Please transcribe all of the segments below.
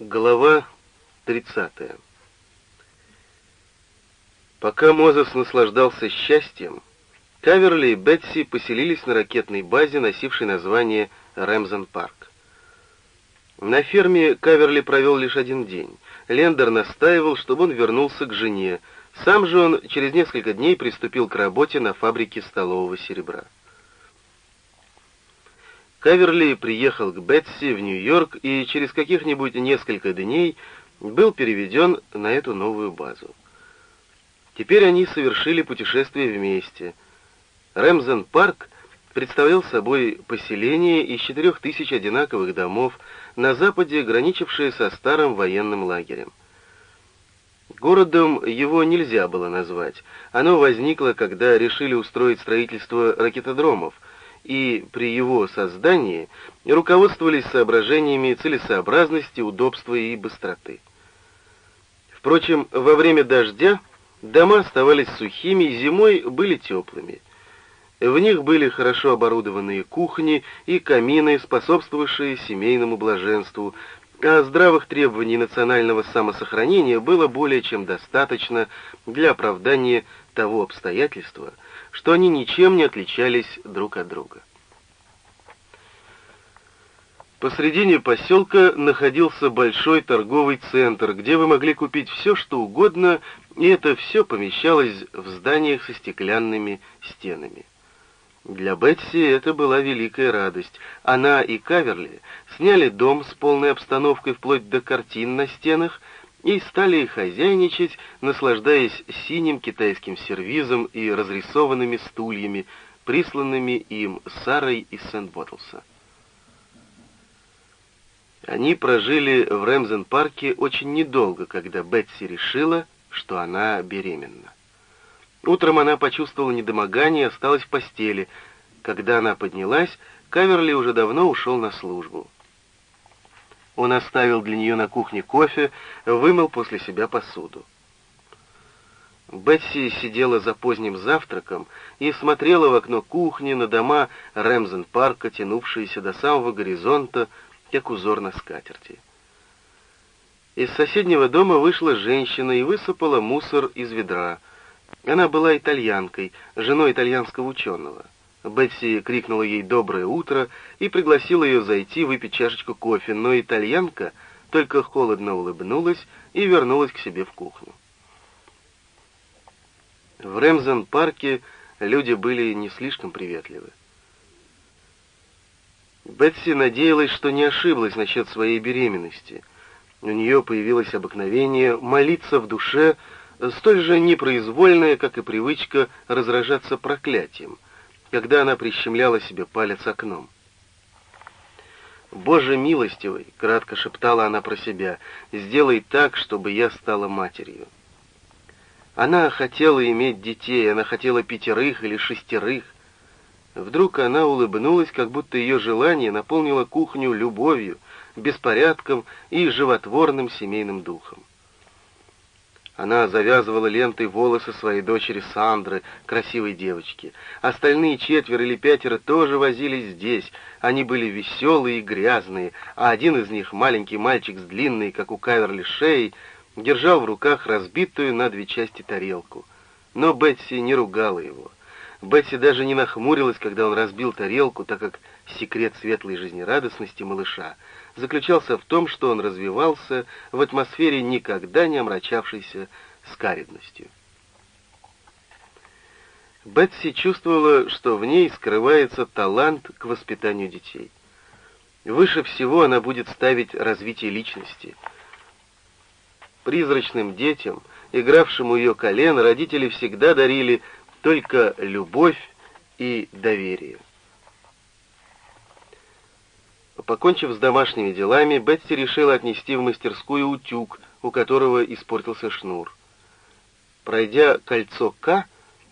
Глава 30. Пока Мозес наслаждался счастьем, Каверли и Бетси поселились на ракетной базе, носившей название Рэмзен Парк. На ферме Каверли провел лишь один день. Лендер настаивал, чтобы он вернулся к жене. Сам же он через несколько дней приступил к работе на фабрике столового серебра. Каверли приехал к Бетси в Нью-Йорк и через каких-нибудь несколько дней был переведен на эту новую базу. Теперь они совершили путешествие вместе. Рэмзен-парк представлял собой поселение из четырех тысяч одинаковых домов на западе, граничившее со старым военным лагерем. Городом его нельзя было назвать. Оно возникло, когда решили устроить строительство ракетодромов — и при его создании руководствовались соображениями целесообразности, удобства и быстроты. Впрочем, во время дождя дома оставались сухими, и зимой были теплыми. В них были хорошо оборудованные кухни и камины, способствовавшие семейному блаженству, а здравых требований национального самосохранения было более чем достаточно для оправдания того обстоятельства, что они ничем не отличались друг от друга. Посредине поселка находился большой торговый центр, где вы могли купить все, что угодно, и это все помещалось в зданиях со стеклянными стенами. Для Бетси это была великая радость. Она и Каверли сняли дом с полной обстановкой вплоть до картин на стенах и стали хозяйничать, наслаждаясь синим китайским сервизом и разрисованными стульями, присланными им Сарой из Сент-Боттлса. Они прожили в Рэмзен-парке очень недолго, когда Бетси решила, что она беременна. Утром она почувствовала недомогание и осталась в постели. Когда она поднялась, Каверли уже давно ушел на службу. Он оставил для нее на кухне кофе, вымыл после себя посуду. Бетси сидела за поздним завтраком и смотрела в окно кухни на дома Рэмзен-парка, тянувшиеся до самого горизонта, как узор на скатерти. Из соседнего дома вышла женщина и высыпала мусор из ведра. Она была итальянкой, женой итальянского ученого. Бетси крикнула ей «доброе утро» и пригласила ее зайти выпить чашечку кофе, но итальянка только холодно улыбнулась и вернулась к себе в кухню. В Рэмзен-парке люди были не слишком приветливы. Бетси надеялась, что не ошиблась насчет своей беременности. У нее появилось обыкновение молиться в душе, столь же непроизвольное, как и привычка разражаться проклятием, когда она прищемляла себе палец окном. «Боже милостивый!» — кратко шептала она про себя. «Сделай так, чтобы я стала матерью». Она хотела иметь детей, она хотела пятерых или шестерых, Вдруг она улыбнулась, как будто ее желание наполнило кухню любовью, беспорядком и животворным семейным духом. Она завязывала лентой волосы своей дочери Сандры, красивой девочки. Остальные четверо или пятеро тоже возились здесь. Они были веселые и грязные, а один из них, маленький мальчик с длинной, как у Каверли, шеей, держал в руках разбитую на две части тарелку. Но Бетси не ругала его. Бетси даже не нахмурилась, когда он разбил тарелку, так как секрет светлой жизнерадостности малыша заключался в том, что он развивался в атмосфере никогда не омрачавшейся скаридностью. Бетси чувствовала, что в ней скрывается талант к воспитанию детей. Выше всего она будет ставить развитие личности. Призрачным детям, игравшим у ее колен, родители всегда дарили только любовь и доверие. Покончив с домашними делами, Бетси решила отнести в мастерскую утюг, у которого испортился шнур. Пройдя кольцо К,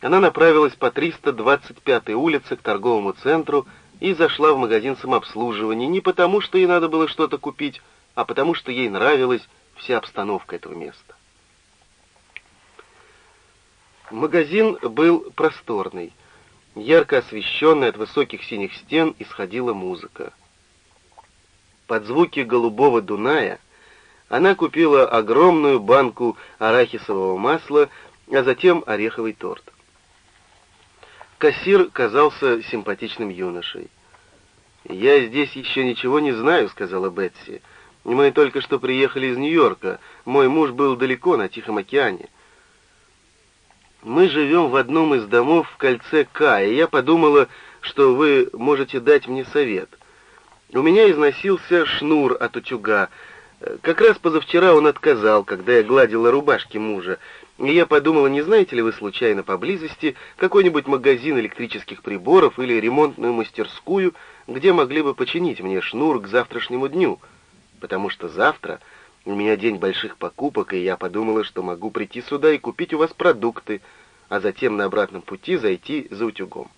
она направилась по 325-й улице к торговому центру и зашла в магазин самообслуживания не потому, что ей надо было что-то купить, а потому, что ей нравилась вся обстановка этого места. Магазин был просторный. Ярко освещенный от высоких синих стен исходила музыка. Под звуки голубого Дуная Она купила огромную банку арахисового масла, а затем ореховый торт. Кассир казался симпатичным юношей. «Я здесь еще ничего не знаю», — сказала Бетси. «Мы только что приехали из Нью-Йорка. Мой муж был далеко, на Тихом океане. Мы живем в одном из домов в кольце К, и я подумала, что вы можете дать мне совет. У меня износился шнур от утюга. Как раз позавчера он отказал, когда я гладила рубашки мужа. И я подумала, не знаете ли вы случайно поблизости какой-нибудь магазин электрических приборов или ремонтную мастерскую, где могли бы починить мне шнур к завтрашнему дню? Потому что завтра у меня день больших покупок, и я подумала, что могу прийти сюда и купить у вас продукты, а затем на обратном пути зайти за утюгом.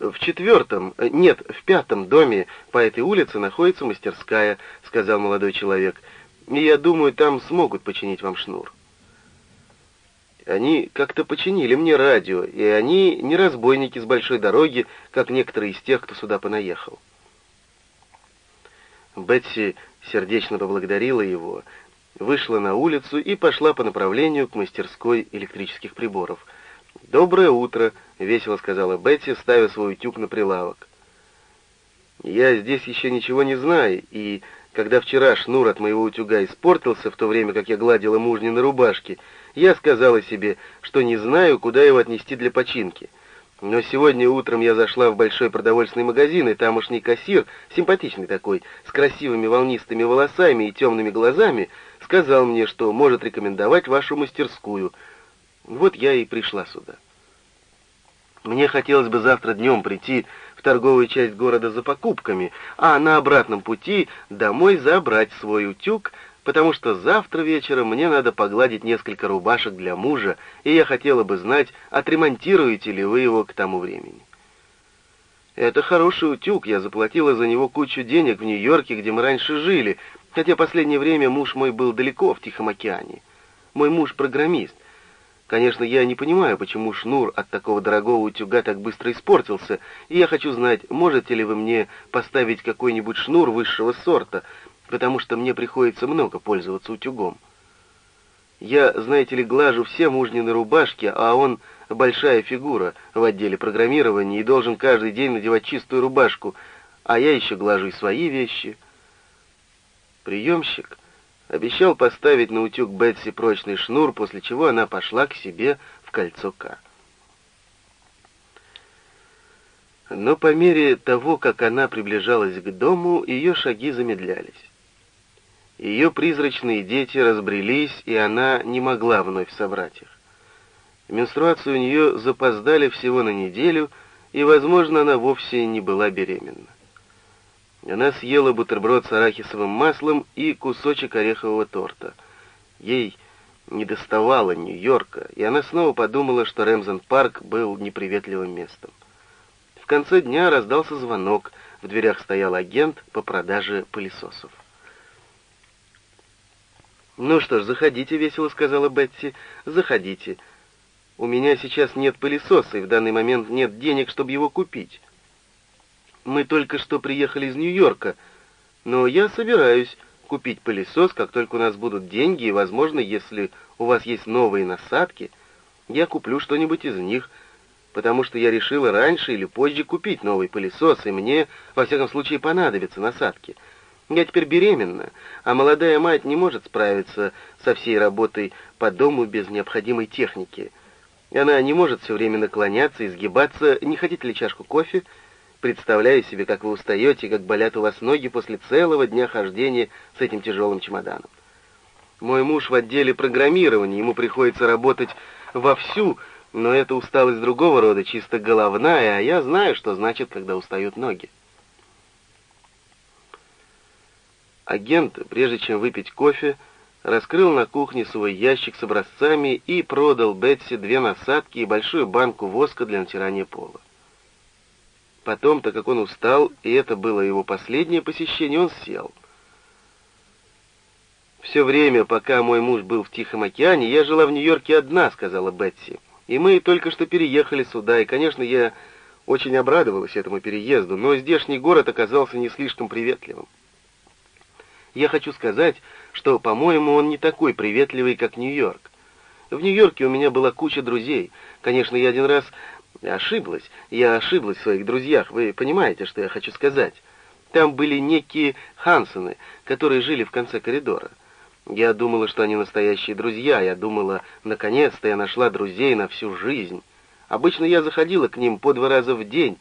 «В четвертом, нет, в пятом доме по этой улице находится мастерская», — сказал молодой человек. «И я думаю, там смогут починить вам шнур». Они как-то починили мне радио, и они не разбойники с большой дороги, как некоторые из тех, кто сюда понаехал. Бетси сердечно поблагодарила его, вышла на улицу и пошла по направлению к мастерской электрических приборов — «Доброе утро», — весело сказала Бетти, ставя свой утюг на прилавок. «Я здесь еще ничего не знаю, и когда вчера шнур от моего утюга испортился, в то время как я гладила мужнины рубашки, я сказала себе, что не знаю, куда его отнести для починки. Но сегодня утром я зашла в большой продовольственный магазин, и тамошний кассир, симпатичный такой, с красивыми волнистыми волосами и темными глазами, сказал мне, что может рекомендовать вашу мастерскую — вот я и пришла сюда. Мне хотелось бы завтра днем прийти в торговую часть города за покупками, а на обратном пути домой забрать свой утюг, потому что завтра вечером мне надо погладить несколько рубашек для мужа, и я хотела бы знать, отремонтируете ли вы его к тому времени. Это хороший утюг, я заплатила за него кучу денег в Нью-Йорке, где мы раньше жили, хотя последнее время муж мой был далеко в Тихом океане. Мой муж программист, Конечно, я не понимаю, почему шнур от такого дорогого утюга так быстро испортился, и я хочу знать, можете ли вы мне поставить какой-нибудь шнур высшего сорта, потому что мне приходится много пользоваться утюгом. Я, знаете ли, глажу все мужнины рубашки, а он большая фигура в отделе программирования и должен каждый день надевать чистую рубашку, а я еще глажу и свои вещи. Приемщик обещал поставить на утюг Бетси прочный шнур, после чего она пошла к себе в кольцо К. Но по мере того, как она приближалась к дому, ее шаги замедлялись. Ее призрачные дети разбрелись, и она не могла вновь собрать их. Менструации у нее запоздали всего на неделю, и, возможно, она вовсе не была беременна. Она съела бутерброд с арахисовым маслом и кусочек орехового торта. Ей не доставало Нью-Йорка, и она снова подумала, что Рэмзен-парк был неприветливым местом. В конце дня раздался звонок, в дверях стоял агент по продаже пылесосов. «Ну что ж, заходите», — весело сказала Бетти, — «заходите. У меня сейчас нет пылесоса, и в данный момент нет денег, чтобы его купить». Мы только что приехали из Нью-Йорка, но я собираюсь купить пылесос, как только у нас будут деньги, и, возможно, если у вас есть новые насадки, я куплю что-нибудь из них, потому что я решила раньше или позже купить новый пылесос, и мне, во всяком случае, понадобятся насадки. Я теперь беременна, а молодая мать не может справиться со всей работой по дому без необходимой техники. Она не может все время наклоняться, изгибаться. Не хотите ли чашку кофе?» Представляю себе, как вы устаете, как болят у вас ноги после целого дня хождения с этим тяжелым чемоданом. Мой муж в отделе программирования, ему приходится работать вовсю, но это усталость другого рода, чисто головная, а я знаю, что значит, когда устают ноги. Агент, прежде чем выпить кофе, раскрыл на кухне свой ящик с образцами и продал Бетси две насадки и большую банку воска для натирания пола. Потом, так как он устал, и это было его последнее посещение, он сел. «Все время, пока мой муж был в Тихом океане, я жила в Нью-Йорке одна», — сказала Бетси. «И мы только что переехали сюда, и, конечно, я очень обрадовалась этому переезду, но здешний город оказался не слишком приветливым. Я хочу сказать, что, по-моему, он не такой приветливый, как Нью-Йорк. В Нью-Йорке у меня была куча друзей. Конечно, я один раз ошиблась. Я ошиблась в своих друзьях. Вы понимаете, что я хочу сказать? Там были некие Хансены, которые жили в конце коридора. Я думала, что они настоящие друзья. Я думала, наконец-то я нашла друзей на всю жизнь. Обычно я заходила к ним по два раза в день,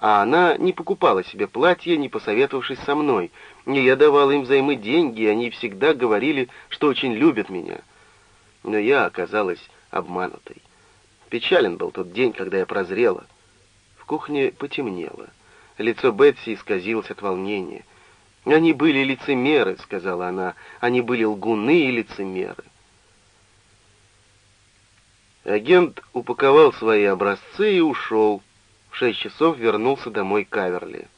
а она не покупала себе платье, не посоветовавшись со мной. И я давала им взаймы деньги, и они всегда говорили, что очень любят меня. Но я оказалась обманутой. Печален был тот день, когда я прозрела. В кухне потемнело. Лицо Бетси исказилось от волнения. «Они были лицемеры», — сказала она. «Они были лгуны и лицемеры». Агент упаковал свои образцы и ушел. В шесть часов вернулся домой Каверли.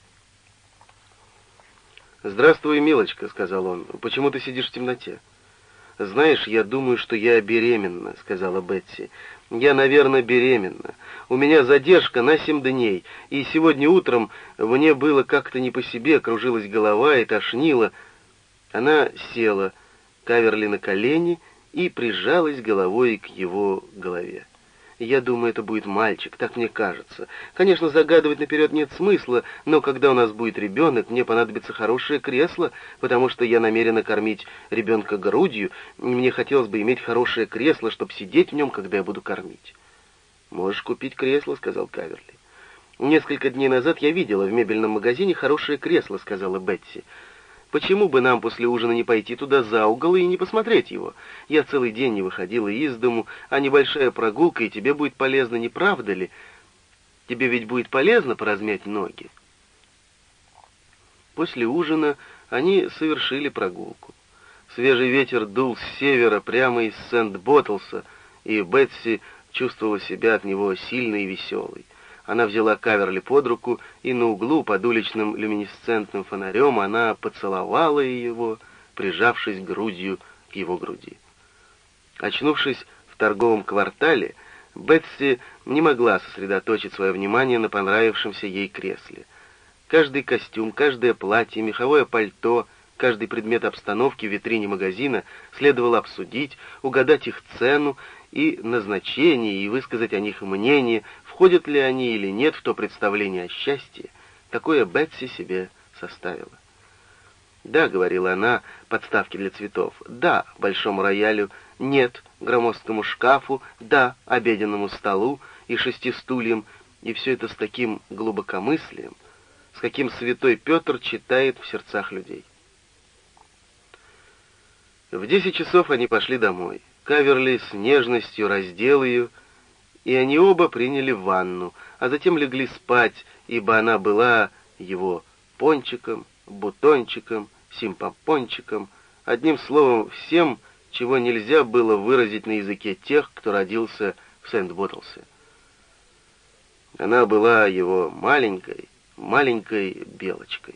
«Здравствуй, милочка», — сказал он. «Почему ты сидишь в темноте?» «Знаешь, я думаю, что я беременна», — сказала Бетси. «Я, наверное, беременна. У меня задержка на семь дней, и сегодня утром мне было как-то не по себе, кружилась голова и тошнило». Она села, Каверли на колени, и прижалась головой к его голове. Я думаю, это будет мальчик, так мне кажется. Конечно, загадывать наперед нет смысла, но когда у нас будет ребенок, мне понадобится хорошее кресло, потому что я намерена кормить ребенка грудью, и мне хотелось бы иметь хорошее кресло, чтобы сидеть в нем, когда я буду кормить. «Можешь купить кресло», — сказал Каверли. «Несколько дней назад я видела в мебельном магазине хорошее кресло», — сказала Бетси. Почему бы нам после ужина не пойти туда за угол и не посмотреть его? Я целый день не выходила из дому, а небольшая прогулка и тебе будет полезно, не правда ли? Тебе ведь будет полезно поразмять ноги. После ужина они совершили прогулку. Свежий ветер дул с севера прямо из Сент-Боттлса, и Бетси чувствовала себя от него сильной и веселой. Она взяла Каверли под руку, и на углу под уличным люминесцентным фонарем она поцеловала его, прижавшись грудью к его груди. Очнувшись в торговом квартале, Бетси не могла сосредоточить свое внимание на понравившемся ей кресле. Каждый костюм, каждое платье, меховое пальто, каждый предмет обстановки в витрине магазина следовало обсудить, угадать их цену и назначение, и высказать о них мнение, входят ли они или нет в то представление о счастье, какое Бетси себе составила. «Да», — говорила она, — «подставки для цветов. Да, большому роялю. Нет, громоздкому шкафу. Да, обеденному столу и шести стульям. И все это с таким глубокомыслием, с каким святой Петр читает в сердцах людей». В десять часов они пошли домой. Каверли с нежностью раздел ее, и они оба приняли ванну, а затем легли спать, ибо она была его пончиком, бутончиком, симпопончиком, одним словом, всем, чего нельзя было выразить на языке тех, кто родился в Сент-Боттлсе. Она была его маленькой, маленькой белочкой.